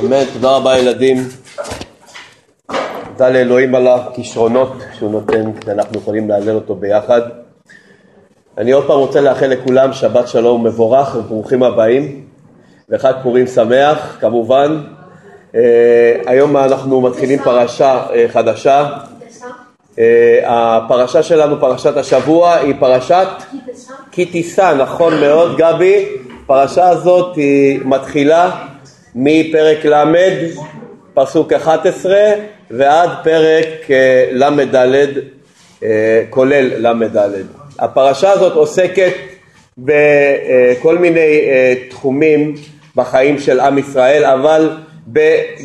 אמן, תודה רבה ילדים. תודה לאלוהים על הכישרונות שהוא נותן ואנחנו יכולים להלל אותו ביחד. אני עוד פעם רוצה לאחל לכולם שבת שלום מבורך וברוכים הבאים וחג פורים שמח כמובן. Uh, היום אנחנו מתחילים פרשה uh, חדשה. Uh, הפרשה שלנו, פרשת השבוע, היא פרשת כי תישא, נכון מאוד גבי. הפרשה הזאת היא מתחילה מפרק ל', פסוק 11, ועד פרק אה, ל"ד, אה, כולל ל"ד. הפרשה הזאת עוסקת בכל מיני אה, תחומים בחיים של עם ישראל, אבל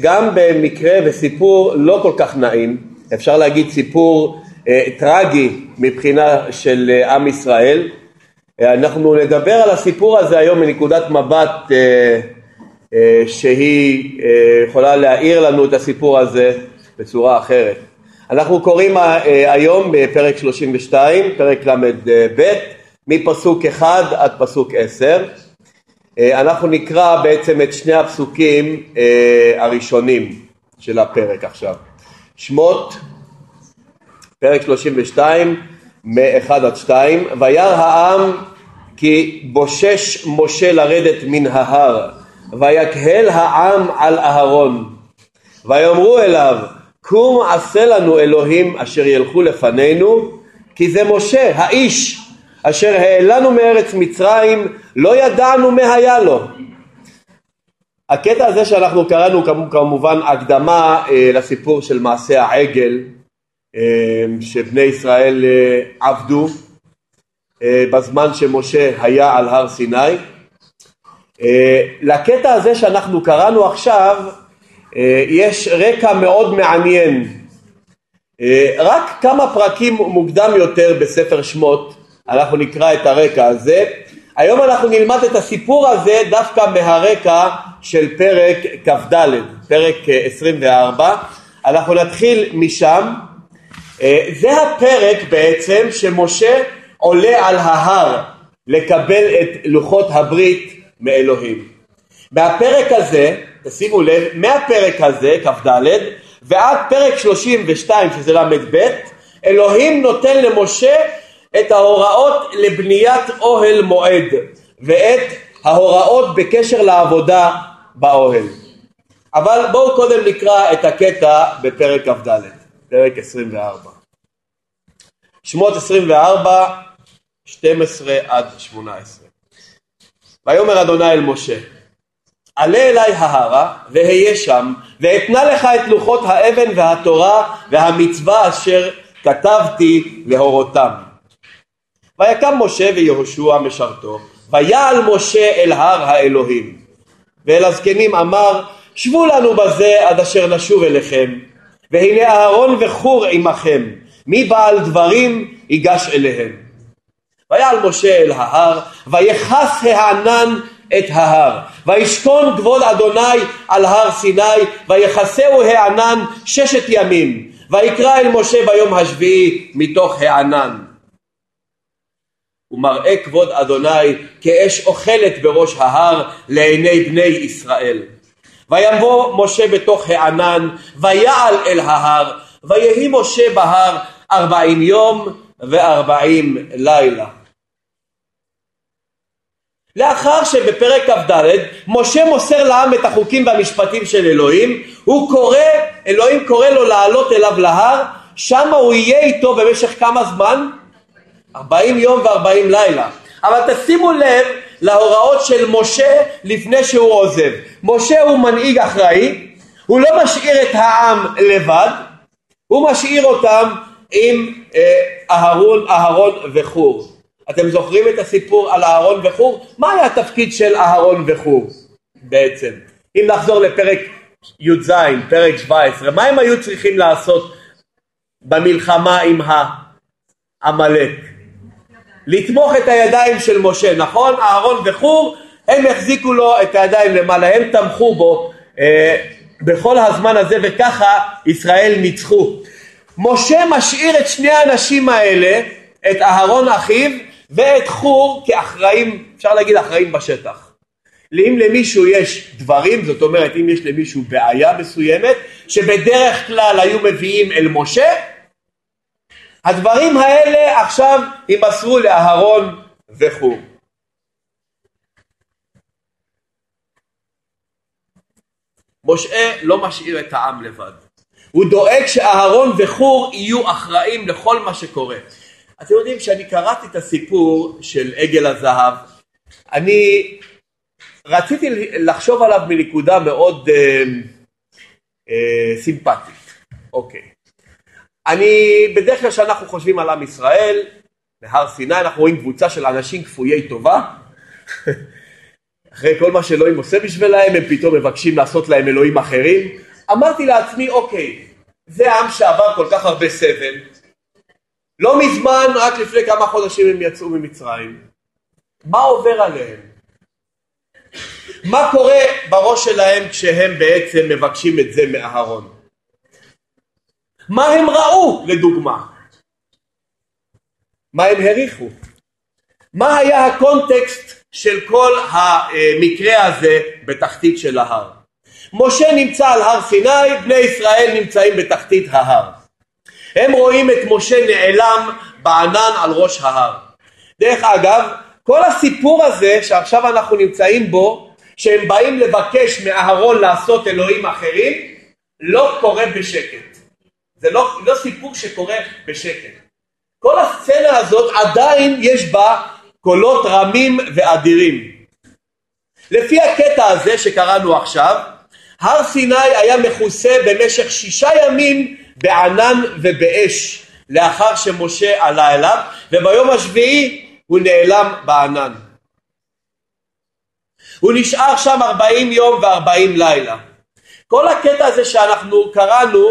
גם במקרה וסיפור לא כל כך נעים, אפשר להגיד סיפור טרגי מבחינה של עם ישראל. אנחנו נדבר על הסיפור הזה היום מנקודת מבט שהיא אה, יכולה להאיר לנו את הסיפור הזה בצורה אחרת. אנחנו קוראים אה, היום בפרק 32, פרק ל"ב, מפסוק 1 עד פסוק 10. אנחנו נקרא בעצם את שני הפסוקים הראשונים של הפרק עכשיו. שמות, פרק 32, מ-1 עד 2, וירא העם כי בושש משה לרדת מן ההר ויקהל העם על אהרון. ויאמרו אליו קום עשה לנו אלוהים אשר ילכו לפנינו כי זה משה האיש אשר העלנו מארץ מצרים לא ידענו מה היה לו. הקטע הזה שאנחנו קראנו כמובן הקדמה אה, לסיפור של מעשה העגל אה, שבני ישראל אה, עבדו בזמן שמשה היה על הר סיני לקטע הזה שאנחנו קראנו עכשיו אה, יש רקע מאוד מעניין. אה, רק כמה פרקים מוקדם יותר בספר שמות אנחנו נקרא את הרקע הזה. היום אנחנו נלמד את הסיפור הזה דווקא מהרקע של פרק כ"ד פרק 24 אנחנו נתחיל משם. זה הפרק בעצם שמשה עולה על ההר לקבל את לוחות הברית מאלוהים. מהפרק הזה, תשימו לב, מהפרק הזה, כ"ד, ועד פרק 32 שזה ל"ב, אלוהים נותן למשה את ההוראות לבניית אוהל מועד ואת ההוראות בקשר לעבודה באוהל. אבל בואו קודם נקרא את הקטע בפרק כ"ד, פרק 24. שמות 24, 12 עד 18. ויאמר אדוני אל משה עלה אלי ההרה ואהיה שם ואתנה לך את לוחות האבן והתורה והמצווה אשר כתבתי להורותם. ויקם משה ויהושע משרתו ויעל משה אל הר האלוהים ואל הזקנים אמר שבו לנו בזה עד אשר נשוב אליכם והנה אהרון וחור עמכם מי בעל דברים ייגש אליהם ויעל משה אל ההר, ויכס הענן את ההר, וישכון כבוד אדוני על הר סיני, ויכסהו הענן ששת ימים, ויקרא אל משה ביום השביעי מתוך הענן. ומראה כבוד אדוני כאש אוכלת בראש ההר לעיני בני ישראל. ויבוא משה בתוך הענן, ויעל אל ההר, ויהי משה בהר ארבעים יום וארבעים לילה. לאחר שבפרק כ"ד משה מוסר לעם את החוקים והמשפטים של אלוהים הוא קורא, אלוהים קורא לו לעלות אליו להר שם הוא יהיה איתו במשך כמה זמן? 40 יום ו-40 לילה. אבל תשימו לב להוראות של משה לפני שהוא עוזב. משה הוא מנהיג אחראי הוא לא משאיר את העם לבד הוא משאיר אותם עם אה, אהרון, אהרון וחור אתם זוכרים את הסיפור על אהרון וחור? מה היה התפקיד של אהרון וחור בעצם? אם נחזור לפרק י"ז, פרק 17, מה הם היו צריכים לעשות במלחמה עם העמלק? לתמוך את הידיים של משה, נכון? אהרון וחור, הם החזיקו לו את הידיים למעלה, הם תמכו בו אה, בכל הזמן הזה וככה ישראל ניצחו. משה משאיר את שני האנשים האלה, את אהרון אחיו ואת חור כאחראים, אפשר להגיד אחראים בשטח. אם למישהו יש דברים, זאת אומרת אם יש למישהו בעיה מסוימת, שבדרך כלל היו מביאים אל משה, הדברים האלה עכשיו יימסרו לאהרון וכו'. משה לא משאיר את העם לבד. הוא דואג שאהרון וחור יהיו אחראים לכל מה שקורה. אתם יודעים, כשאני קראתי את הסיפור של עגל הזהב, אני רציתי לחשוב עליו מנקודה מאוד אה, אה, סימפטית. אוקיי. אני, בדרך כלל כשאנחנו חושבים על עם ישראל, בהר סיני אנחנו רואים קבוצה של אנשים כפויי טובה. אחרי כל מה שאלוהים עושה בשבילם, הם פתאום מבקשים לעשות להם אלוהים אחרים. אמרתי לעצמי, אוקיי, זה עם שעבר כל כך הרבה סבל. לא מזמן, רק לפני כמה חודשים הם יצאו ממצרים. מה עובר עליהם? מה קורה בראש שלהם כשהם בעצם מבקשים את זה מאהרון? מה הם ראו לדוגמה? מה הם הריחו? מה היה הקונטקסט של כל המקרה הזה בתחתית של ההר? משה נמצא על הר סיני, בני ישראל נמצאים בתחתית ההר. הם רואים את משה נעלם בענן על ראש ההר. דרך אגב, כל הסיפור הזה שעכשיו אנחנו נמצאים בו, שהם באים לבקש מאהרון לעשות אלוהים אחרים, לא קורה בשקט. זה לא, לא סיפור שקורה בשקט. כל הסצנה הזאת עדיין יש בה קולות רמים ואדירים. לפי הקטע הזה שקראנו עכשיו, הר סיני היה מכוסה במשך שישה ימים בענן ובאש לאחר שמשה עלה אליו וביום השביעי הוא נעלם בענן. הוא נשאר שם ארבעים יום וארבעים לילה. כל הקטע הזה שאנחנו קראנו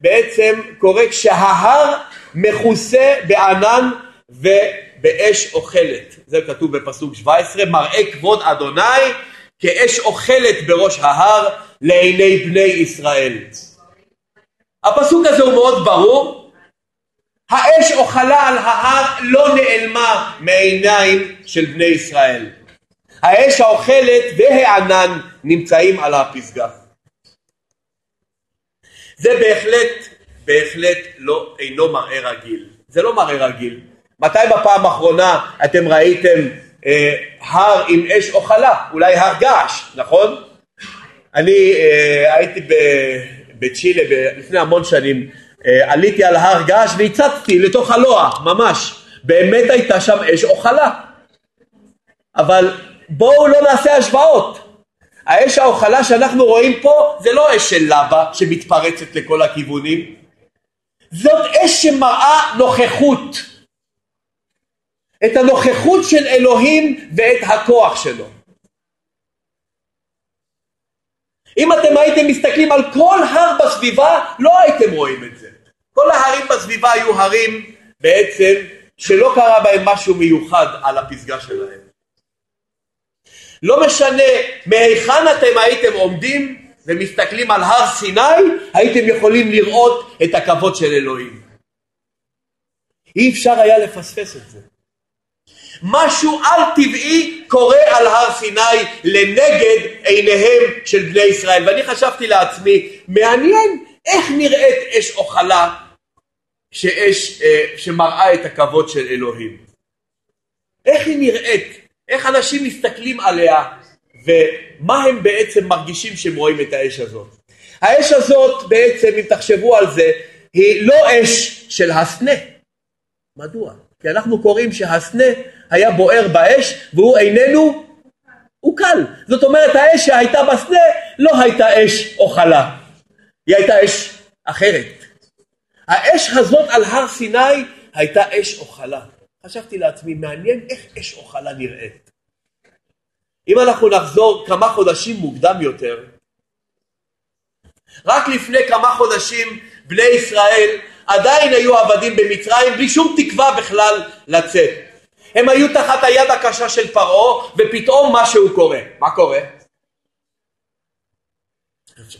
בעצם קורה כשההר מכוסה בענן ובאש אוכלת. זה כתוב בפסוק 17, מראה כבוד אדוני כאש אוכלת בראש ההר לעיני בני ישראל. הפסוק הזה הוא מאוד ברור. האש אוכלה על ההר לא נעלמה מעיניים של בני ישראל. האש האוכלת והענן נמצאים על הפסגה. זה בהחלט, בהחלט לא, אינו מראה רגיל. זה לא מראה רגיל. מתי בפעם האחרונה אתם ראיתם אה, הר עם אש אוכלה? אולי הר געש, נכון? אני אה, הייתי בצ'ילה לפני המון שנים, אה, עליתי על הר געש והצצתי לתוך הלוע, ממש. באמת הייתה שם אש אוכלה. אבל בואו לא נעשה השוואות. האש האוכלה שאנחנו רואים פה זה לא אש של לבה שמתפרצת לכל הכיוונים. זאת אש שמראה נוכחות. את הנוכחות של אלוהים ואת הכוח שלו. אם אתם הייתם מסתכלים על כל הר בסביבה, לא הייתם רואים את זה. כל ההרים בסביבה היו הרים בעצם שלא קרה בהם משהו מיוחד על הפסגה שלהם. לא משנה מהיכן אתם הייתם עומדים ומסתכלים על הר סיני, הייתם יכולים לראות את הכבוד של אלוהים. אי אפשר היה לפספס את זה. משהו על טבעי קורה על הר סיני לנגד עיניהם של בני ישראל. ואני חשבתי לעצמי, מעניין איך נראית אש אוכלה שאש, אה, שמראה את הכבוד של אלוהים. איך היא נראית? איך אנשים מסתכלים עליה ומה הם בעצם מרגישים שהם רואים את האש הזאת. האש הזאת בעצם, אם תחשבו על זה, היא לא אש של הסנה. מדוע? כי אנחנו קוראים שהסנה היה בוער באש והוא איננו, הוא קל. זאת אומרת האש שהייתה בסנה לא הייתה אש אוכלה, היא הייתה אש אחרת. האש הזאת על הר סיני הייתה אש אוכלה. חשבתי לעצמי, מעניין איך אש אוכלה נראית. אם אנחנו נחזור כמה חודשים מוקדם יותר, רק לפני כמה חודשים בני ישראל עדיין היו עבדים במצרים בלי שום תקווה בכלל לצאת. הם היו תחת היד הקשה של פרעה ופתאום משהו קורה. מה קורה?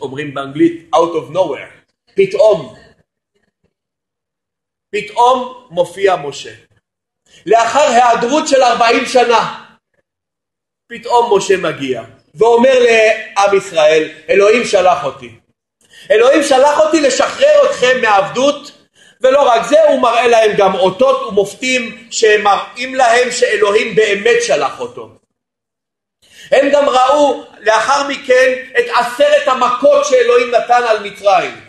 אומרים באנגלית out of nowhere. פתאום. פתאום מופיע משה. לאחר היעדרות של 40 שנה. פתאום משה מגיע ואומר לעם ישראל, אלוהים שלח אותי. אלוהים שלח אותי לשחרר אתכם מעבדות ולא רק זה, הוא מראה להם גם אותות ומופתים שמראים להם שאלוהים באמת שלח אותו. הם גם ראו לאחר מכן את עשרת המכות שאלוהים נתן על מצרים.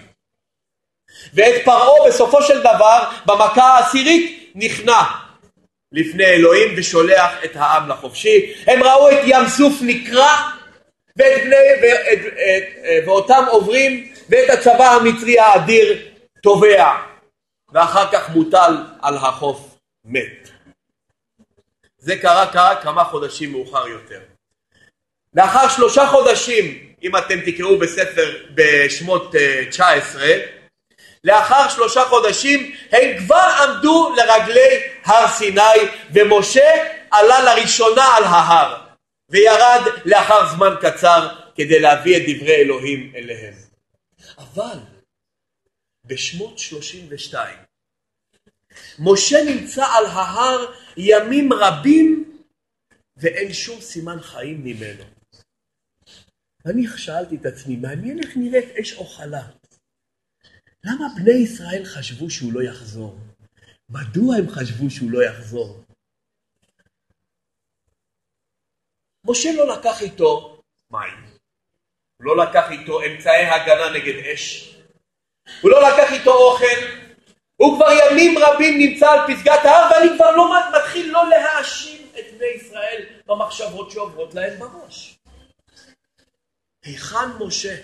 ואת פרעה בסופו של דבר במכה העשירית נכנע לפני אלוהים ושולח את העם לחופשי. הם ראו את ים סוף נקרע ואת בני, ואת, ואת, ואותם עוברים ואת הצבא המצרי האדיר טובע ואחר כך מוטל על החוף מת. זה קרה קרה כמה חודשים מאוחר יותר. לאחר שלושה חודשים, אם אתם תקראו בספר בשמות 19, אה, לאחר שלושה חודשים הם כבר עמדו לרגלי הר סיני ומשה עלה לראשונה על ההר וירד לאחר זמן קצר כדי להביא את דברי אלוהים אליהם. אבל בשמות 32 משה נמצא על ההר ימים רבים ואין שום סימן חיים ממנו. ואני שאלתי את עצמי, מעניין איך נראית אש אוכלה. למה בני ישראל חשבו שהוא לא יחזור? מדוע הם חשבו שהוא לא יחזור? משה לא לקח איתו מים, הוא לא לקח איתו אמצעי הגנה נגד אש, הוא לא לקח איתו אוכל, הוא כבר ימים רבים נמצא על פסגת ההר ואני כבר לא מתחיל לא להאשים את בני ישראל במחשבות שעוברות להם בראש. היכן משה?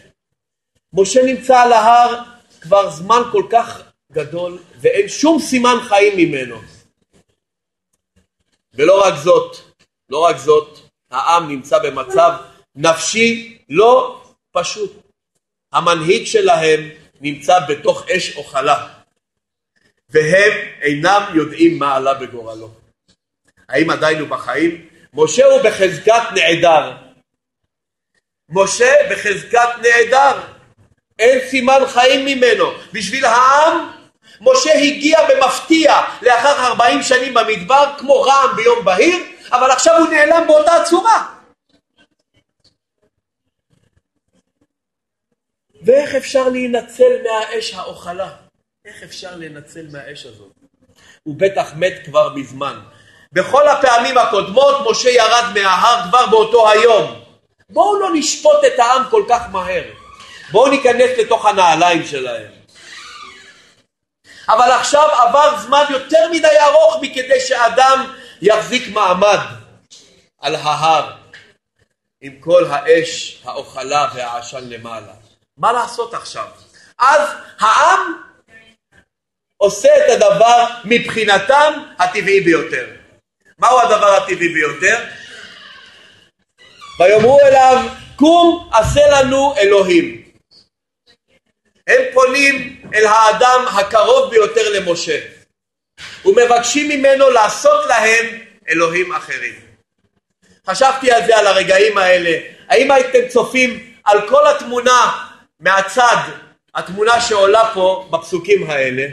משה נמצא על ההר כבר זמן כל כך גדול ואין שום סימן חיים ממנו. ולא רק זאת, לא רק זאת, העם נמצא במצב נפשי לא פשוט. המנהיג שלהם נמצא בתוך אש אוכלה והם אינם יודעים מה עלה בגורלו. האם עדיין הוא בחיים? משה הוא בחזקת נעדר. משה בחזקת נעדר. אין סימן חיים ממנו. בשביל העם, משה הגיע במפתיע לאחר 40 שנים במדבר, כמו רעם ביום בהיר, אבל עכשיו הוא נעלם באותה צורה. ואיך אפשר להינצל מהאש האוכלה? איך אפשר לנצל מהאש הזאת? הוא בטח מת כבר מזמן. בכל הפעמים הקודמות משה ירד מההר כבר באותו היום. בואו לא נשפוט את העם כל כך מהר. בואו ניכנס לתוך הנעליים שלהם. אבל עכשיו עבר זמן יותר מדי ארוך מכדי שאדם יחזיק מעמד על ההר עם כל האש, האוכלה והעשן למעלה. מה לעשות עכשיו? אז העם עושה את הדבר מבחינתם הטבעי ביותר. מהו הדבר הטבעי ביותר? ויאמרו אליו קום עשה לנו אלוהים הם פונים אל האדם הקרוב ביותר למשה ומבקשים ממנו לעשות להם אלוהים אחרים. חשבתי על זה, על הרגעים האלה. האם הייתם צופים על כל התמונה מהצד, התמונה שעולה פה בפסוקים האלה?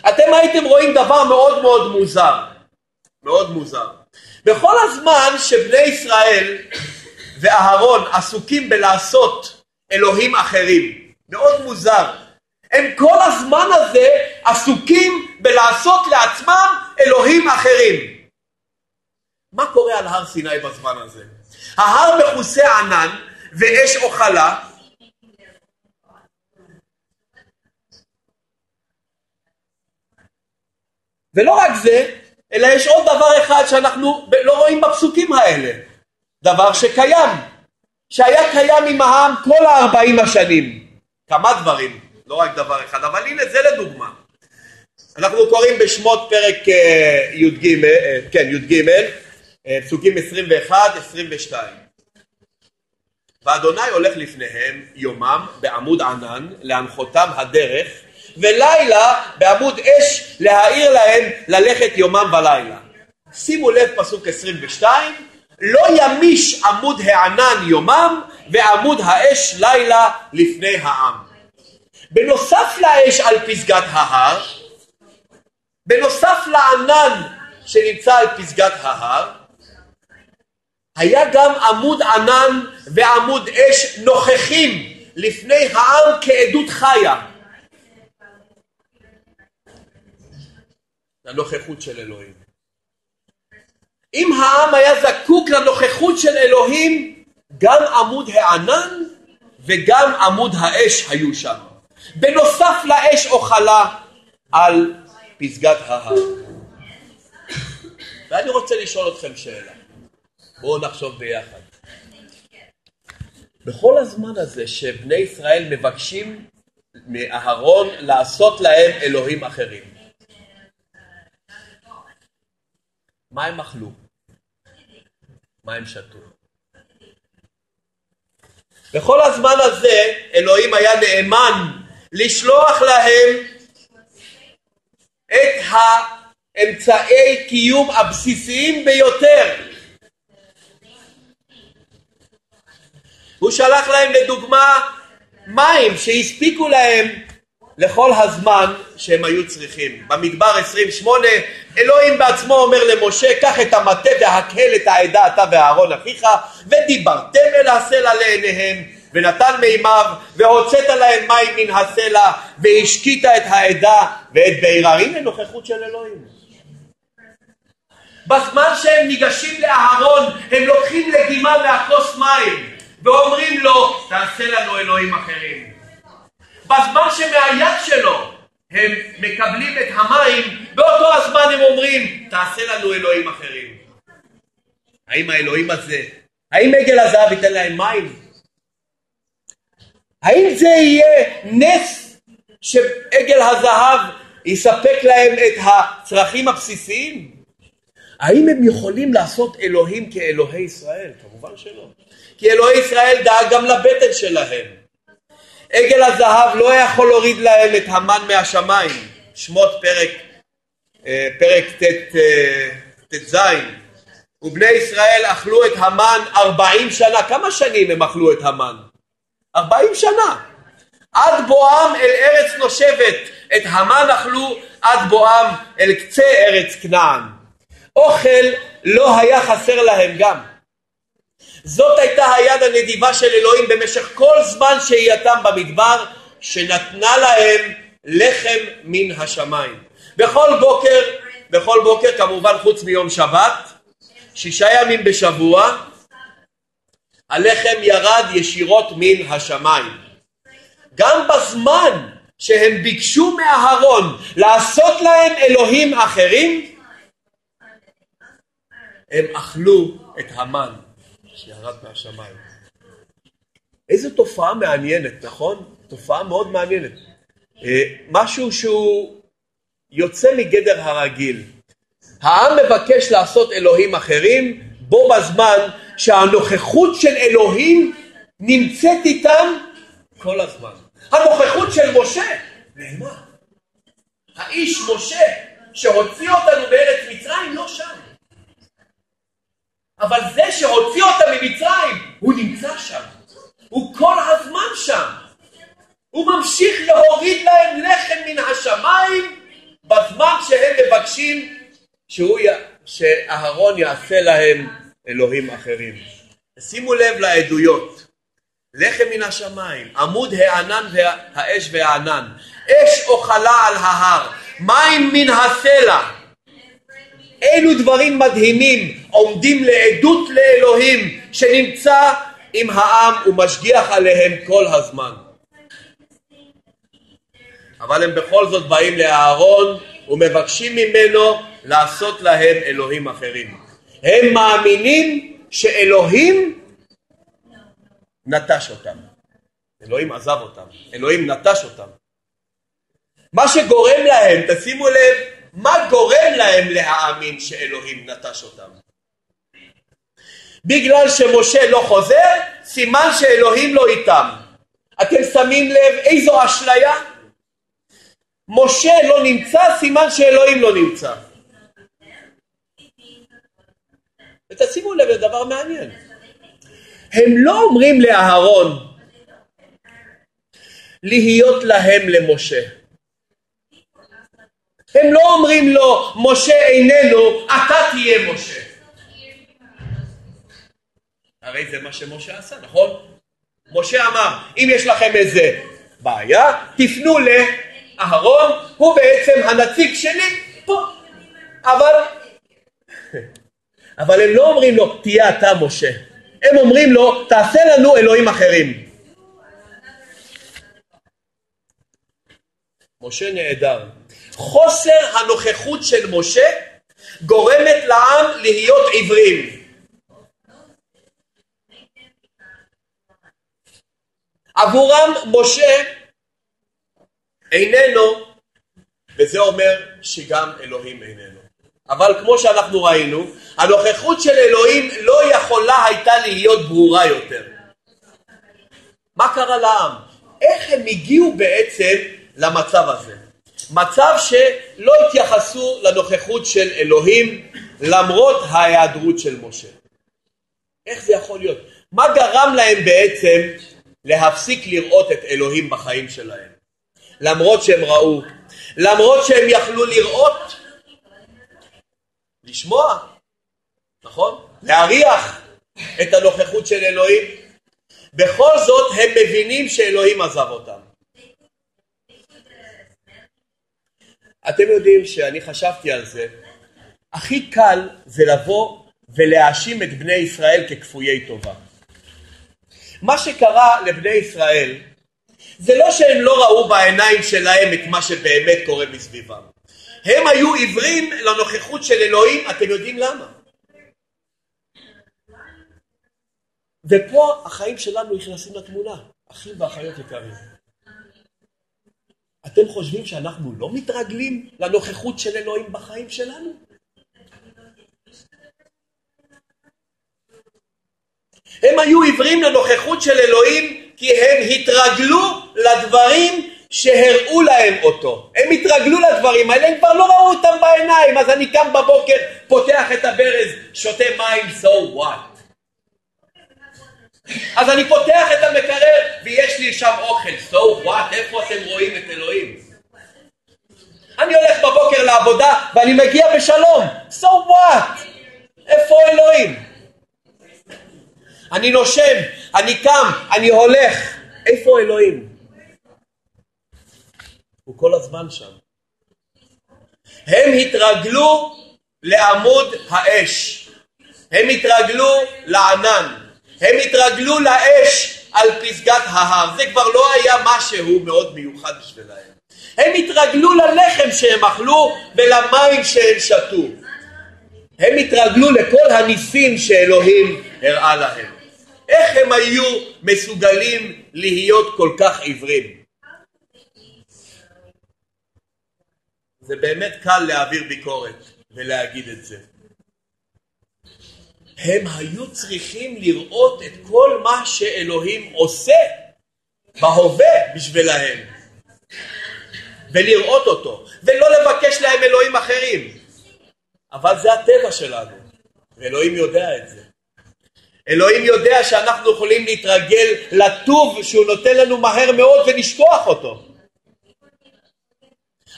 אתם הייתם רואים דבר מאוד מאוד מוזר. מאוד מוזר. בכל הזמן שבני ישראל ואהרון עסוקים בלעשות אלוהים אחרים, מאוד מוזר. הם כל הזמן הזה עסוקים בלעשות לעצמם אלוהים אחרים. מה קורה על הר סיני בזמן הזה? ההר מכוסה ענן ואש אוכלה ולא רק זה, אלא יש עוד דבר אחד שאנחנו לא רואים בפסוקים האלה, דבר שקיים, שהיה קיים עם העם כל הארבעים השנים. כמה דברים, לא רק דבר אחד, אבל הנה זה לדוגמה. אנחנו קוראים בשמות פרק אה, י"ג, אה, כן י"ג, אה, פסוקים 21-22. ואדוני הולך לפניהם יומם בעמוד ענן להנחותם הדרך ולילה בעמוד אש להאיר להם ללכת יומם ולילה. שימו לב פסוק 22 לא ימיש עמוד הענן יומם ועמוד האש לילה לפני העם. בנוסף לאש על פסגת ההר, בנוסף לענן שנמצא על פסגת ההר, היה גם עמוד ענן ועמוד אש נוכחים לפני העם כעדות חיה. לנוכחות של אלוהים. אם העם היה זקוק לנוכחות של אלוהים, גם עמוד הענן וגם עמוד האש היו שם. בנוסף לאש אוכלה על פסגת ההר. ואני רוצה לשאול אתכם שאלה. בואו נחשוב ביחד. בכל הזמן הזה שבני ישראל מבקשים מאהרון לעשות להם אלוהים אחרים, מה הם אכלו? מה הם שתו? בכל הזמן הזה אלוהים היה נאמן לשלוח להם את האמצעי קיום הבסיסיים ביותר. הוא שלח להם לדוגמה מים שהספיקו להם לכל הזמן שהם היו צריכים. במדבר 28 אלוהים בעצמו אומר למשה קח את המטה והקהל את העדה אתה ואהרון אחיך ודיברתם אל הסלע לעיניהם ונתן מימיו והוצאת להם מים מן הסלע והשקית את העדה ואת בעירה הנה נוכחות של אלוהים. בזמן שהם ניגשים לאהרון הם לוקחים לגימה מהכוס מים ואומרים לו תעשה לנו אלוהים אחרים בזמן שמהיד שלו הם מקבלים את המים, באותו הזמן הם אומרים, תעשה לנו אלוהים אחרים. האם האלוהים הזה, האם עגל הזהב ייתן להם מים? האם זה יהיה נס שעגל הזהב יספק להם את הצרכים הבסיסיים? האם הם יכולים לעשות אלוהים כאלוהי ישראל? כמובן שלא. כי אלוהי ישראל דאג גם לבטן שלהם. עגל הזהב לא יכול להוריד להם את המן מהשמיים, שמות פרק, אה, פרק אה, ט"ז, ובני ישראל אכלו את המן ארבעים שנה, כמה שנים הם אכלו את המן? ארבעים שנה, עד בואם אל ארץ נושבת, את המן אכלו עד בואם אל קצה ארץ כנען. אוכל לא היה חסר להם גם. זאת הייתה היד הנדיבה של אלוהים במשך כל זמן שהייתם במדבר, שנתנה להם לחם מן השמיים. בכל בוקר, בכל בוקר כמובן חוץ מיום שבת, שישה ימים בשבוע, הלחם ירד ישירות מן השמיים. גם בזמן שהם ביקשו מאהרון לעשות להם אלוהים אחרים, הם אכלו את המן שירד מהשמיים. איזו תופעה מעניינת, נכון? תופעה מאוד מעניינת. אה, משהו שהוא יוצא מגדר הרגיל. העם מבקש לעשות אלוהים אחרים, בו בזמן שהנוכחות של אלוהים נמצאת איתם כל הזמן. הנוכחות של משה נעלמה. האיש משה שהוציא אותנו בארץ מצרים לא שם. אבל זה שהוציא אותם ממצרים, הוא נמצא שם. הוא כל הזמן שם. הוא ממשיך להוריד להם לחם מן השמיים בזמן שהם מבקשים שהוא. שאהרון יעשה להם אלוהים אחרים. שימו לב לעדויות. לחם מן השמיים, עמוד הענן והאש והענן, אש אוכלה על ההר, מים מן הסלע, אילו דברים מדהימים עומדים לעדות לאלוהים שנמצא עם העם ומשגיח עליהם כל הזמן. אבל הם בכל זאת באים לאהרון ומבקשים ממנו לעשות להם אלוהים אחרים. הם מאמינים שאלוהים נטש אותם. אלוהים עזב אותם, אלוהים נטש אותם. מה שגורם להם, תשימו לב, מה גורם להם להאמין שאלוהים נטש אותם? בגלל שמשה לא חוזר, סימן שאלוהים לא איתם. אתם שמים לב איזו אשליה? משה לא נמצא, סימן שאלוהים לא נמצא. ותשימו לב לדבר מעניין. הם לא אומרים לאהרון להיות להם למשה. הם לא אומרים לו, משה איננו, אתה תהיה משה. הרי זה מה שמשה עשה, נכון? משה אמר, אם יש לכם איזה בעיה, תפנו לאהרון, הוא בעצם הנציג שלי פה. אבל, אבל הם לא אומרים לו, תהיה אתה משה. הם אומרים לו, תעשה לנו אלוהים אחרים. משה נהדר. חוסר הנוכחות של משה גורמת לעם להיות עיוורים. עבורם משה איננו, וזה אומר שגם אלוהים איננו. אבל כמו שאנחנו ראינו, הנוכחות של אלוהים לא יכולה הייתה להיות ברורה יותר. מה קרה לעם? איך הם הגיעו בעצם למצב הזה? מצב שלא התייחסו לנוכחות של אלוהים למרות ההיעדרות של משה. איך זה יכול להיות? מה גרם להם בעצם להפסיק לראות את אלוהים בחיים שלהם? למרות שהם ראו, למרות שהם יכלו לראות, לשמוע, נכון? להריח את הנוכחות של אלוהים. בכל זאת הם מבינים שאלוהים עזב אותם. אתם יודעים שאני חשבתי על זה, הכי קל זה לבוא ולהאשים את בני ישראל ככפויי טובה. מה שקרה לבני ישראל זה לא שהם לא ראו בעיניים שלהם את מה שבאמת קורה מסביבם. הם היו עיוורים לנוכחות של אלוהים, אתם יודעים למה? ופה החיים שלנו נכנסים לתמונה, אחים ואחיות יקרים. אתם חושבים שאנחנו לא מתרגלים לנוכחות של אלוהים בחיים שלנו? הם היו עיוורים לנוכחות של אלוהים כי הם התרגלו לדברים שהראו להם אותו. הם התרגלו לדברים האלה, הם כבר לא ראו אותם בעיניים, אז אני קם בבוקר, פותח את הברז, שותה מים, so what? אז אני פותח את המקרר ויש לי שם אוכל, so what? איפה אתם רואים את אלוהים? אני הולך בבוקר לעבודה ואני מגיע בשלום, so what? איפה אלוהים? אני נושם, אני קם, אני הולך, איפה אלוהים? הוא כל הזמן שם. הם התרגלו לעמוד האש, הם התרגלו לענן, הם התרגלו לאש על פסגת ההר, זה כבר לא היה משהו מאוד מיוחד בשבילם. הם התרגלו ללחם שהם אכלו ולמים שהם שתו. הם התרגלו לכל הניסים שאלוהים הראה להם. איך הם היו מסוגלים להיות כל כך עיוורים? זה באמת קל להעביר ביקורת ולהגיד את זה. הם היו צריכים לראות את כל מה שאלוהים עושה בהווה בשבילהם. ולראות אותו ולא לבקש להם אלוהים אחרים. אבל זה הטבע שלנו ואלוהים יודע את זה. אלוהים יודע שאנחנו יכולים להתרגל לטוב שהוא נותן לנו מהר מאוד ולשכוח אותו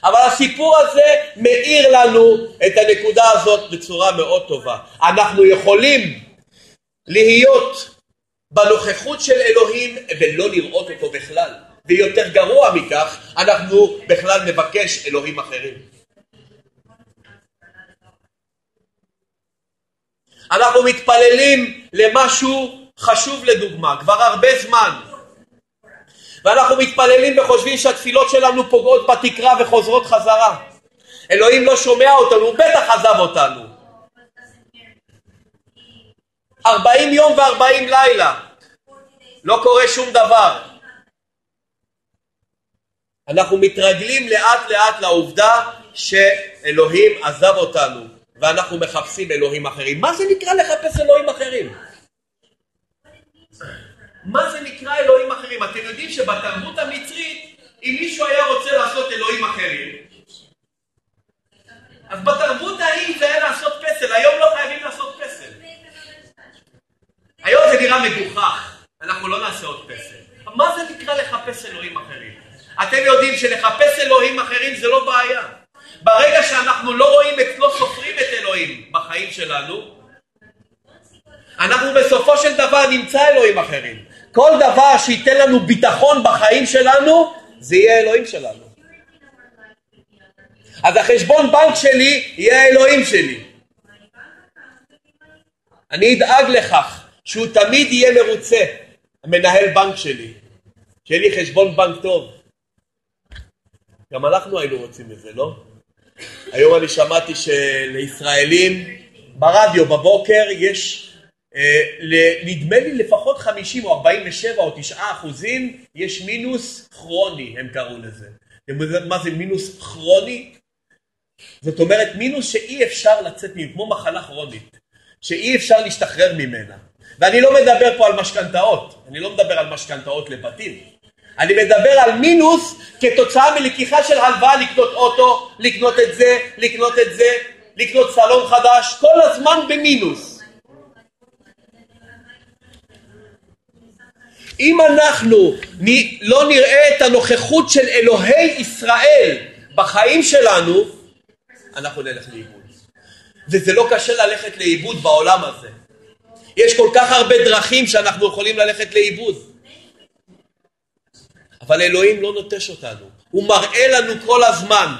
אבל הסיפור הזה מאיר לנו את הנקודה הזאת בצורה מאוד טובה. אנחנו יכולים להיות בנוכחות של אלוהים ולא לראות אותו בכלל. ויותר גרוע מכך, אנחנו בכלל נבקש אלוהים אחרים. אנחנו מתפללים למשהו חשוב לדוגמה, כבר הרבה זמן, ואנחנו מתפללים וחושבים שהתפילות שלנו פוגעות בתקרה וחוזרות חזרה. אלוהים לא שומע אותנו, הוא בטח עזב אותנו. ארבעים יום וארבעים לילה, לא קורה שום דבר. אנחנו מתרגלים לאט לאט לעובדה שאלוהים עזב אותנו ואנחנו מחפשים אלוהים אחרים. מה זה נקרא לחפש אלוהים אחרים? מה זה נקרא אלוהים אחרים? אתם יודעים שבתרבות המצרית, אם מישהו היה רוצה לעשות אלוהים אחרים, אז בתרבות ההיא זה היה לעשות פסל, היום לא חייבים לעשות פסל. היום זה נראה מגוחך, אנחנו לא נעשה עוד פסל. מה זה נקרא לחפש אלוהים אחרים? אתם יודעים שלחפש אלוהים אחרים זה לא בעיה. ברגע שאנחנו לא רואים את, לא סופרים את אלוהים בחיים שלנו, אנחנו בסופו של דבר נמצא אלוהים אחרים. כל דבר שייתן לנו ביטחון בחיים שלנו, זה יהיה אלוהים שלנו. אז החשבון בנק שלי יהיה האלוהים שלי. אני אדאג לכך שהוא תמיד יהיה מרוצה, המנהל בנק שלי, שיהיה לי חשבון בנק טוב. גם אנחנו היינו רוצים את זה, לא? היום אני שמעתי שלישראלים ברדיו בבוקר יש, נדמה לי לפחות 50 או 47 או 9 אחוזים, יש מינוס כרוני, הם קראו לזה. מה זה מינוס כרוני? זאת אומרת מינוס שאי אפשר לצאת ממנו, כמו מחלה כרונית, שאי אפשר להשתחרר ממנה. ואני לא מדבר פה על משכנתאות, אני לא מדבר על משכנתאות לבתים. אני מדבר על מינוס כתוצאה מלקיחה של הלוואה לקנות אוטו, לקנות את זה, לקנות את זה, לקנות סלון חדש, כל הזמן במינוס. אם אנחנו לא נראה את הנוכחות של אלוהי ישראל בחיים שלנו, אנחנו נלך לאיבוד. וזה לא קשה ללכת לאיבוד בעולם הזה. יש כל כך הרבה דרכים שאנחנו יכולים ללכת לאיבוד. אבל אלוהים לא נוטש אותנו, הוא מראה לנו כל הזמן.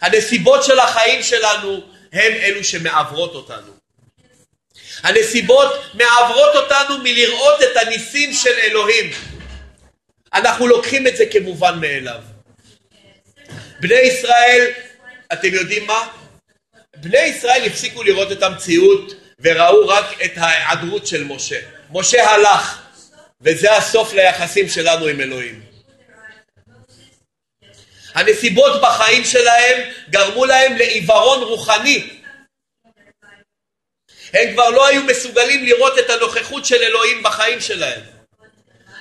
הנסיבות של החיים שלנו הם אלו שמעברות אותנו. הנסיבות מעברות אותנו מלראות את הניסים של אלוהים. אנחנו לוקחים את זה כמובן מאליו. בני ישראל, אתם יודעים מה? בני ישראל הפסיקו לראות את המציאות וראו רק את ההיעדרות של משה. משה הלך, וזה הסוף ליחסים שלנו עם אלוהים. הנסיבות בחיים שלהם גרמו להם לעיוורון רוחני. הם כבר לא היו מסוגלים לראות את הנוכחות של אלוהים בחיים שלהם.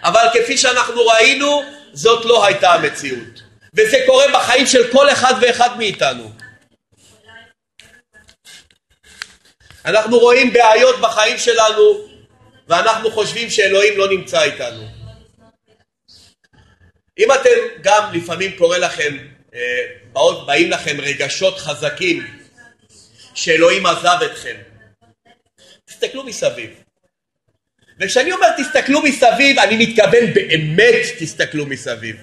אבל כפי שאנחנו ראינו, זאת לא הייתה המציאות. וזה קורה בחיים של כל אחד ואחד מאיתנו. אנחנו רואים בעיות בחיים שלנו ואנחנו חושבים שאלוהים לא נמצא איתנו. אם אתם גם לפעמים קורה לכם, אה, באים לכם רגשות חזקים שאלוהים עזב אתכם, תסתכלו מסביב. וכשאני אומר תסתכלו מסביב, אני מתכוון באמת תסתכלו מסביב.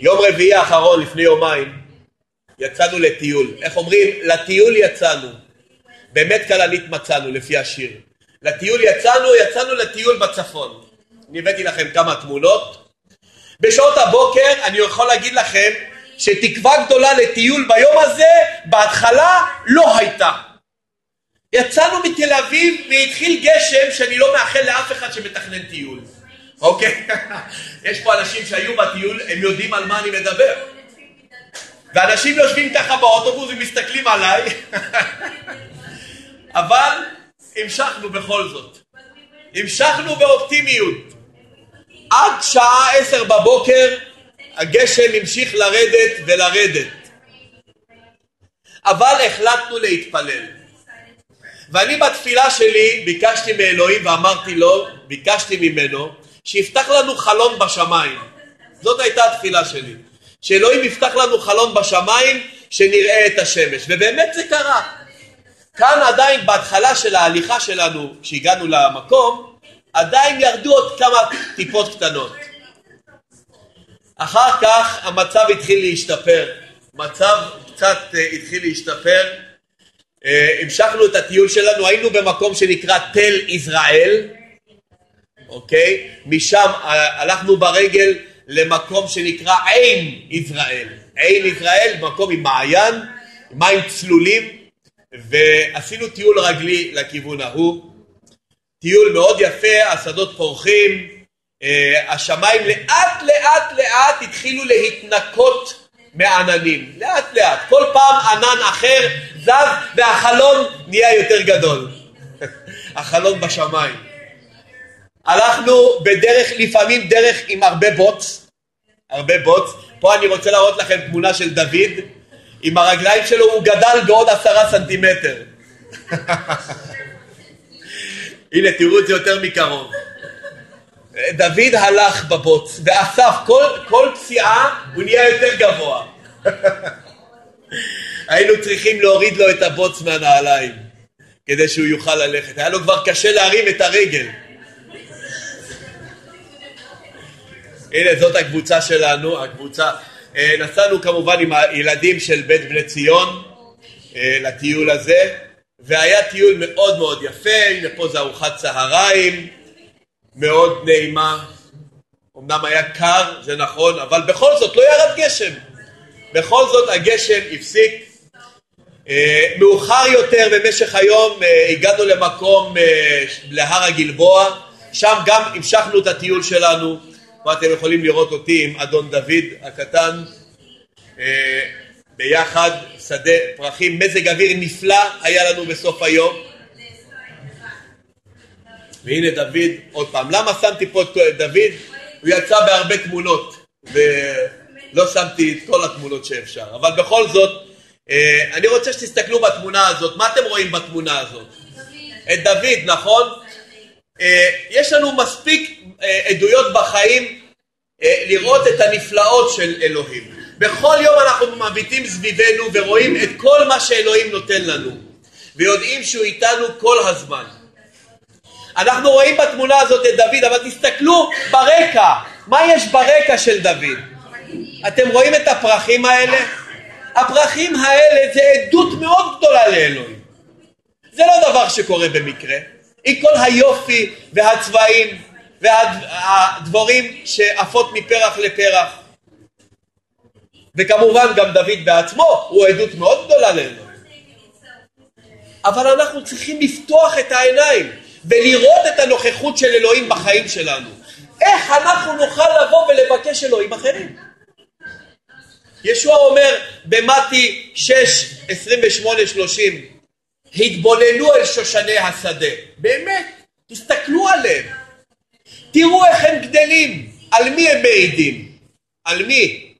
יום רביעי האחרון, לפני יומיים, יצאנו לטיול. איך אומרים? לטיול יצאנו. באמת כלנית מצאנו, לפי השיר. לטיול יצאנו, יצאנו לטיול בצפון. אני הבאתי לכם כמה תמונות. בשעות הבוקר אני יכול להגיד לכם שתקווה גדולה לטיול ביום הזה בהתחלה לא הייתה. יצאנו מתל אביב והתחיל גשם שאני לא מאחל לאף אחד שמתכנן טיול, אוקיי? יש פה אנשים שהיו בטיול, הם יודעים על מה אני מדבר. ואנשים יושבים ככה באוטובוס ומסתכלים עליי, אבל המשכנו בכל זאת. המשכנו באופטימיות. עד שעה עשר בבוקר הגשם המשיך לרדת ולרדת. אבל החלטנו להתפלל. ואני בתפילה שלי ביקשתי מאלוהים ואמרתי לו, ביקשתי ממנו, שיפתח לנו חלון בשמיים. זאת הייתה התפילה שלי. שאלוהים יפתח לנו חלון בשמיים, שנראה את השמש. ובאמת זה קרה. כאן עדיין בהתחלה של ההליכה שלנו, כשהגענו למקום, עדיין ירדו עוד כמה טיפות קטנות. אחר כך המצב התחיל להשתפר, מצב קצת uh, התחיל להשתפר, המשכנו את הטיול שלנו, היינו במקום שנקרא תל יזרעאל, אוקיי? משם uh, הלכנו ברגל למקום שנקרא עין יזרעאל, עין יזרעאל, מקום עם מעיין, מים צלולים, ועשינו טיול רגלי לכיוון ההוא. טיול מאוד יפה, השדות פורחים, אה, השמיים לאט לאט לאט התחילו להתנקות מעננים, לאט לאט, כל פעם ענן אחר זז והחלון נהיה יותר גדול, החלון בשמיים. הלכנו בדרך, לפעמים דרך עם הרבה בוץ, הרבה בוץ, פה אני רוצה להראות לכם תמונה של דוד, עם הרגליים שלו הוא גדל בעוד עשרה סנטימטר. הנה, תראו את זה יותר מקרוב. דוד הלך בבוץ ואסף, כל, כל פציעה הוא נהיה יותר גבוה. היינו צריכים להוריד לו את הבוץ מהנעליים. כדי שהוא יוכל ללכת. היה לו כבר קשה להרים את הרגל. הנה זאת הקבוצה שלנו, הקבוצה. אה, נסענו כמובן עם הילדים של בית בני ציון אה, לטיול הזה, והיה טיול מאוד מאוד יפה, הנה פה זה ארוחת צהריים, מאוד נעימה. אמנם היה קר, זה נכון, אבל בכל זאת לא ירד גשם. בכל זאת הגשם הפסיק. אה, מאוחר יותר במשך היום הגענו למקום, להר הגלבוע, שם גם המשכנו את הטיול שלנו. פה אתם יכולים לראות אותי עם אדון דוד הקטן אה, ביחד, שדה פרחים, מזג אוויר נפלא היה לנו בסוף היום והנה דוד עוד פעם, למה שמתי פה את דוד? הוא יצא בהרבה תמונות ולא שמתי את כל התמונות שאפשר אבל בכל זאת אה, אני רוצה שתסתכלו בתמונה הזאת, מה אתם רואים בתמונה הזאת? את דוד, נכון? אה, יש לנו מספיק אה, עדויות בחיים לראות את הנפלאות של אלוהים. בכל יום אנחנו מביטים סביבנו ורואים את כל מה שאלוהים נותן לנו ויודעים שהוא איתנו כל הזמן. אנחנו רואים בתמונה הזאת את דוד, אבל תסתכלו ברקע, מה יש ברקע של דוד? אתם רואים את הפרחים האלה? הפרחים האלה זה עדות מאוד גדולה לאלוהים. זה לא דבר שקורה במקרה. עם כל היופי והצבעים והדבורים שעפות מפרח לפרח. וכמובן גם דוד בעצמו הוא עדות מאוד גדולה לאלוהים. אבל אנחנו צריכים לפתוח את העיניים ולראות את הנוכחות של אלוהים בחיים שלנו. איך אנחנו נוכל לבוא ולבקש אלוהים אחרים? ישוע אומר במתי 6, 28, 30 התבוננו אל שושני השדה. באמת, תסתכלו עליהם. תראו איך הם גדלים. על מי הם מעידים? על מי?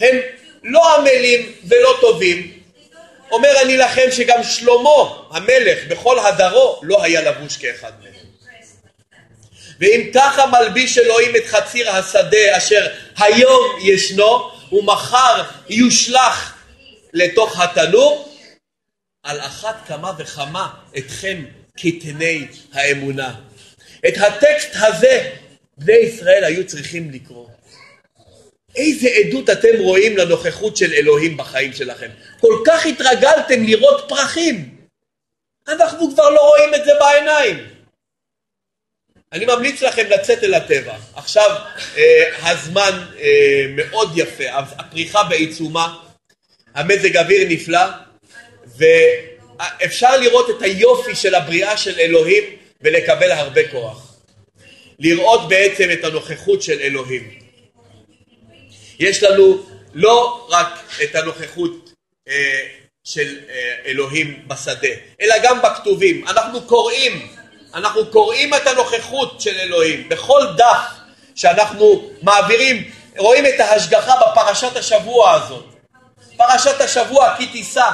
הם לא עמלים ולא טובים. אומר אני לכם שגם שלמה המלך בכל הדרו לא היה לבוש כאחד מהם. ואם ככה מלביש אלוהים את חציר השדה אשר היום ישנו ומחר יושלך לתוך התנור, על אחת כמה וכמה אתכם קטני האמונה. את הטקסט הזה בני ישראל היו צריכים לקרוא. איזה עדות אתם רואים לנוכחות של אלוהים בחיים שלכם. כל כך התרגלתם לראות פרחים. אנחנו כבר לא רואים את זה בעיניים. אני ממליץ לכם לצאת אל הטבע. עכשיו אה, הזמן אה, מאוד יפה, הפריחה בעיצומה, המזג אוויר נפלא, ואפשר לראות את היופי של הבריאה של אלוהים ולקבל הרבה כוח. לראות בעצם את הנוכחות של אלוהים. יש לנו לא רק את הנוכחות אה, של אה, אלוהים בשדה, אלא גם בכתובים. אנחנו קוראים, אנחנו קוראים את הנוכחות של אלוהים בכל דף שאנחנו מעבירים, רואים את ההשגחה בפרשת השבוע הזאת. פרשת השבוע כי תישא.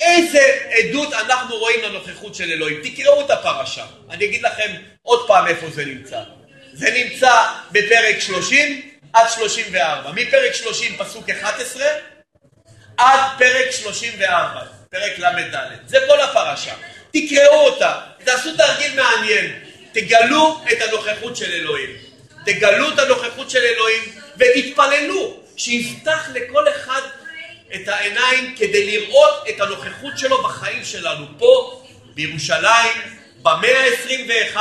איזה עדות אנחנו רואים לנוכחות של אלוהים. תקראו את הפרשה. אני אגיד לכם עוד פעם איפה זה נמצא. זה נמצא בפרק 30 עד 34. מפרק 30 פסוק 11 עד פרק 34, פרק ל"ד. זה כל הפרשה. תקראו אותה, תעשו תרגיל מעניין, תגלו את הנוכחות של אלוהים. תגלו את הנוכחות של אלוהים ותתפללו שיפתח לכל אחד את העיניים כדי לראות את הנוכחות שלו בחיים שלנו פה בירושלים במאה ה-21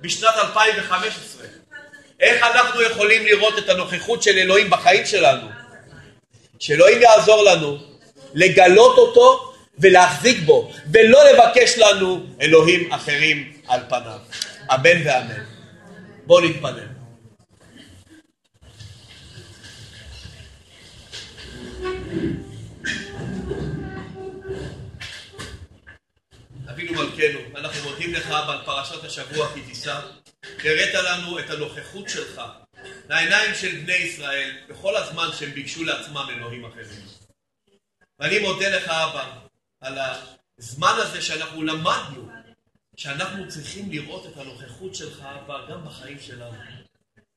בשנת 2015. איך אנחנו יכולים לראות את הנוכחות של אלוהים בחיים שלנו? שאלוהים יעזור לנו לגלות אותו ולהחזיק בו ולא לבקש לנו אלוהים אחרים על פניו. אמן ואמן. בואו נתפלל. אבינו מלכנו, אנחנו מודים לך על פרשת השבוע כי תישא, הראת לנו את הנוכחות שלך לעיניים של בני ישראל בכל הזמן שהם ביקשו לעצמם אלוהים אחרים. ואני מודה לך אבא על הזמן הזה שאנחנו למדנו שאנחנו צריכים לראות את הנוכחות שלך אבא גם בחיים שלנו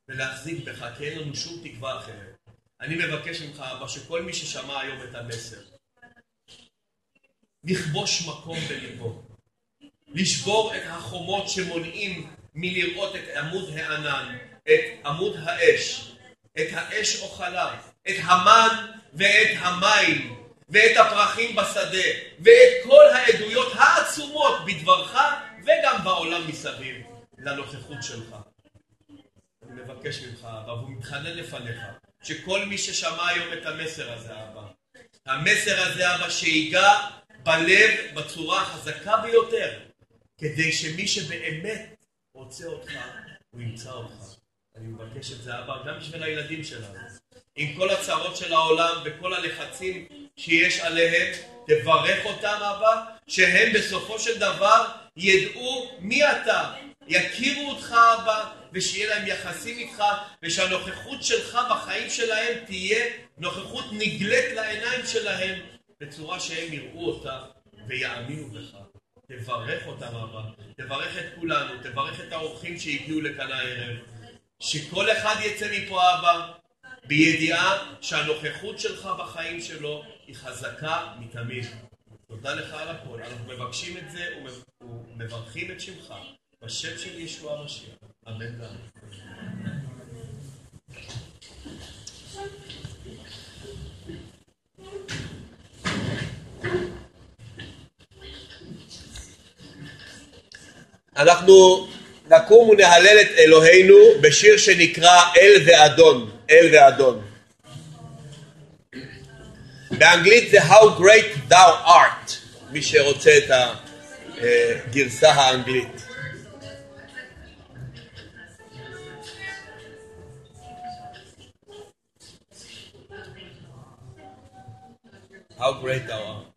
ולהחזיק בך כי אין לנו שום תקווה אחרת. אני מבקש ממך אבא שכל מי ששמע היום את המסר לכבוש מקום בליבו. לשבור את החומות שמונעים מלראות את עמוד הענן, את עמוד האש, את האש אוכליו, את המן ואת המים, ואת הפרחים בשדה, ואת כל העדויות העצומות בדברך וגם בעולם מסביב לנוכחות שלך. אני מבקש ממך, אבא, והוא מתחנן לפניך, שכל מי ששמע היום את המסר הזה, אבא, המסר הזה, אבא, שיגע בלב בצורה החזקה ביותר, כדי שמי שבאמת רוצה אותך, הוא ימצא אותך. אני מבקש את זה, אבא, גם בשביל הילדים שלנו. עם כל הצרות של העולם וכל הלחצים שיש עליהם, תברך אותם, אבא, שהם בסופו של דבר ידעו מי אתה, יכירו אותך, אבא, ושיהיה להם יחסים איתך, ושהנוכחות שלך בחיים שלהם תהיה נוכחות נגלית לעיניים שלהם, בצורה שהם יראו אותה ויאמינו בך. תברך אותם, אבא, תברך את כולנו, תברך את האורחים שהגיעו לכאן הערב. שכל אחד יצא מפה, אבא, בידיעה שהנוכחות שלך בחיים שלו היא חזקה מתמיד. תודה לך על הכל. אנחנו מבקשים את זה ומברכים את שמך בשם של ישוע המשיח. אמן ואמן. אנחנו נקום ונהלל את אלוהינו בשיר שנקרא אל ואדון, אל ואדון. באנגלית זה How Great Thou Art, מי שרוצה את הגרסה האנגלית. How great thou art.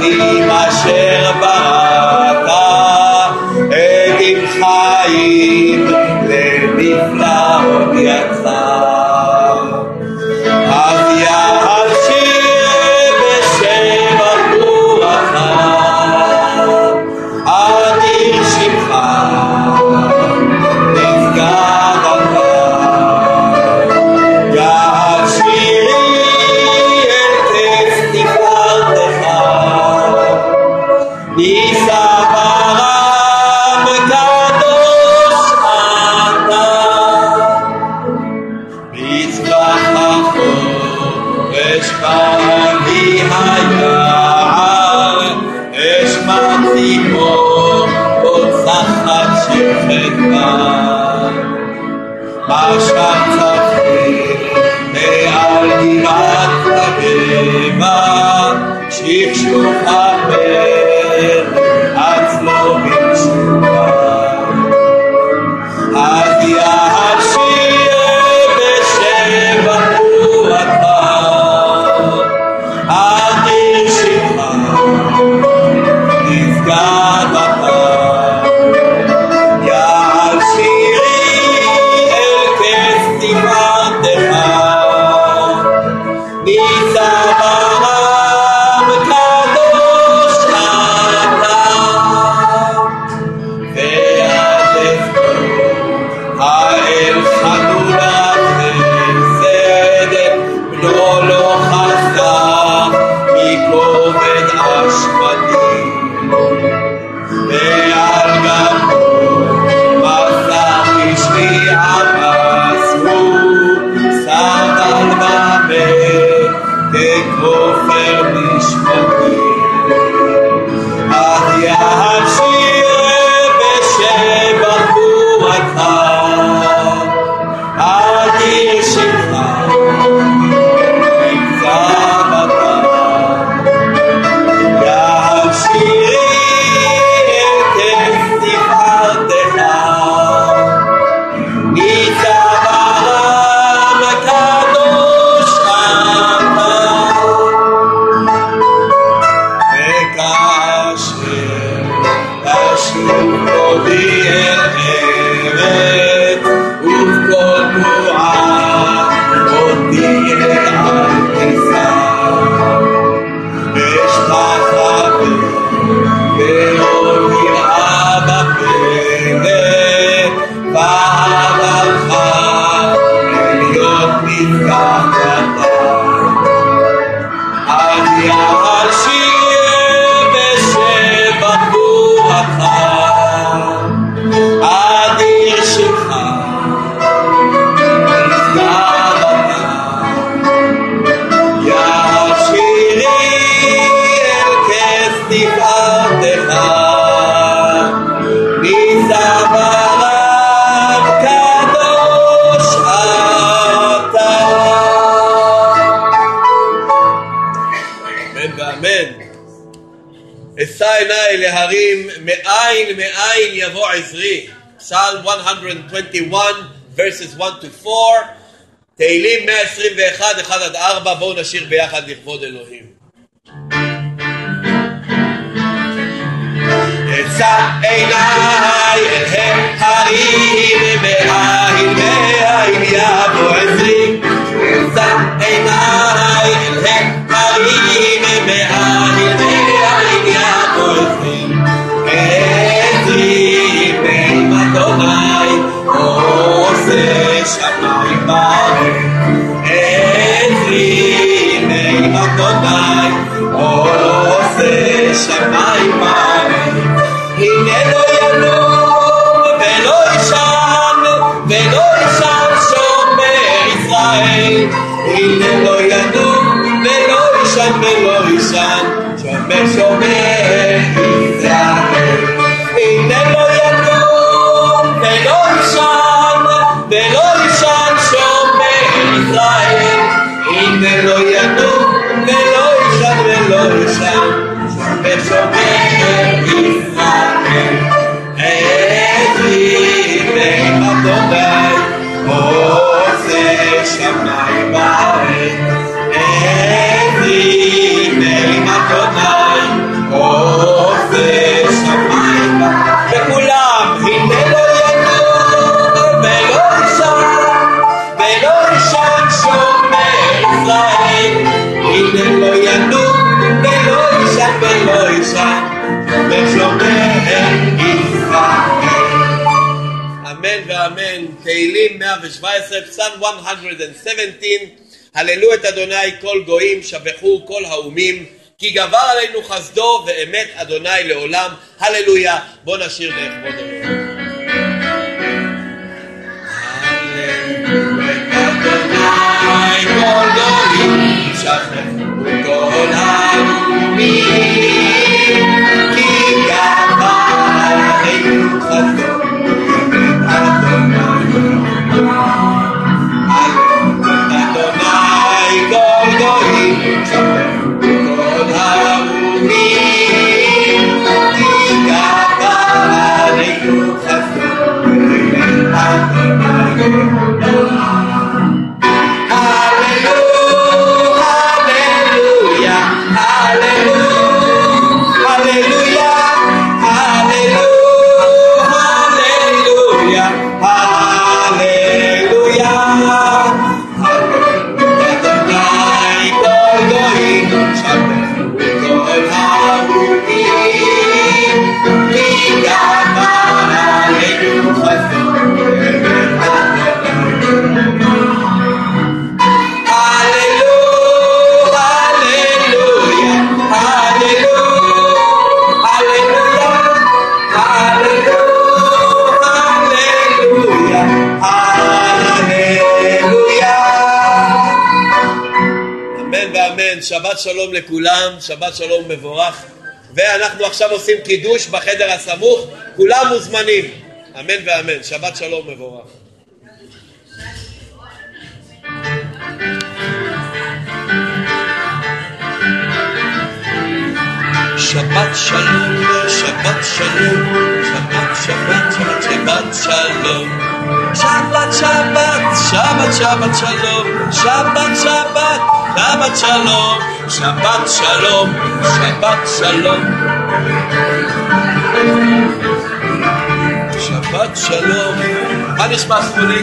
שמקים אשר בראת, עדים חיים, לנפלאות יצא. להרים מאין מאין יבוא עזרי. Psalm 121 verses 1 to 4 תהילים 121 1 עד 4 בואו נשיר ביחד לכבוד אלוהים. אשא עיניי אל ההרים מאין מאין יבוא עזרי אשא עיניי אל ההרים 117, פסם 117, הללו את אדוני כל גויים, שבחו כל האומים, כי גבר עלינו חסדו ואמת אדוני לעולם, הללויה. בואו נשיר לכבוד אלוהים. לכולם, שבת שלום מבורך. ואנחנו עכשיו עושים קידוש בחדר הסמוך, כולם מוזמנים, אמן ואמן, שבת שלום מבורך. שבת שלום, שבת שלום, שבת שבת שבת שבת שלום. שבת שבת, שבת שבת שלום, שבת שבת, שבת שלום, שבת שלום, שבת שלום. שבת שלום. מה נשמע שמולי?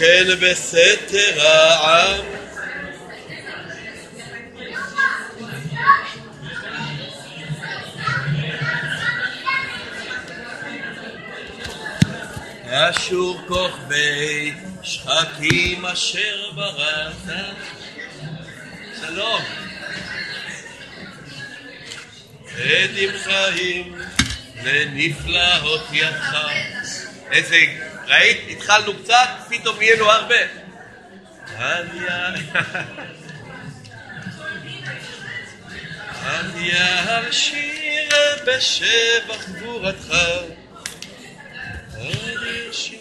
שוכן בסתר העם. אשור כוכבי שחקים אשר בראת. שלום. עדים חיים לנפלאות ידך. איזה, ראית? התחלנו קצת, פתאום נהיינו הרבה. אני אשיר בשבח גבורתך, אני אשיר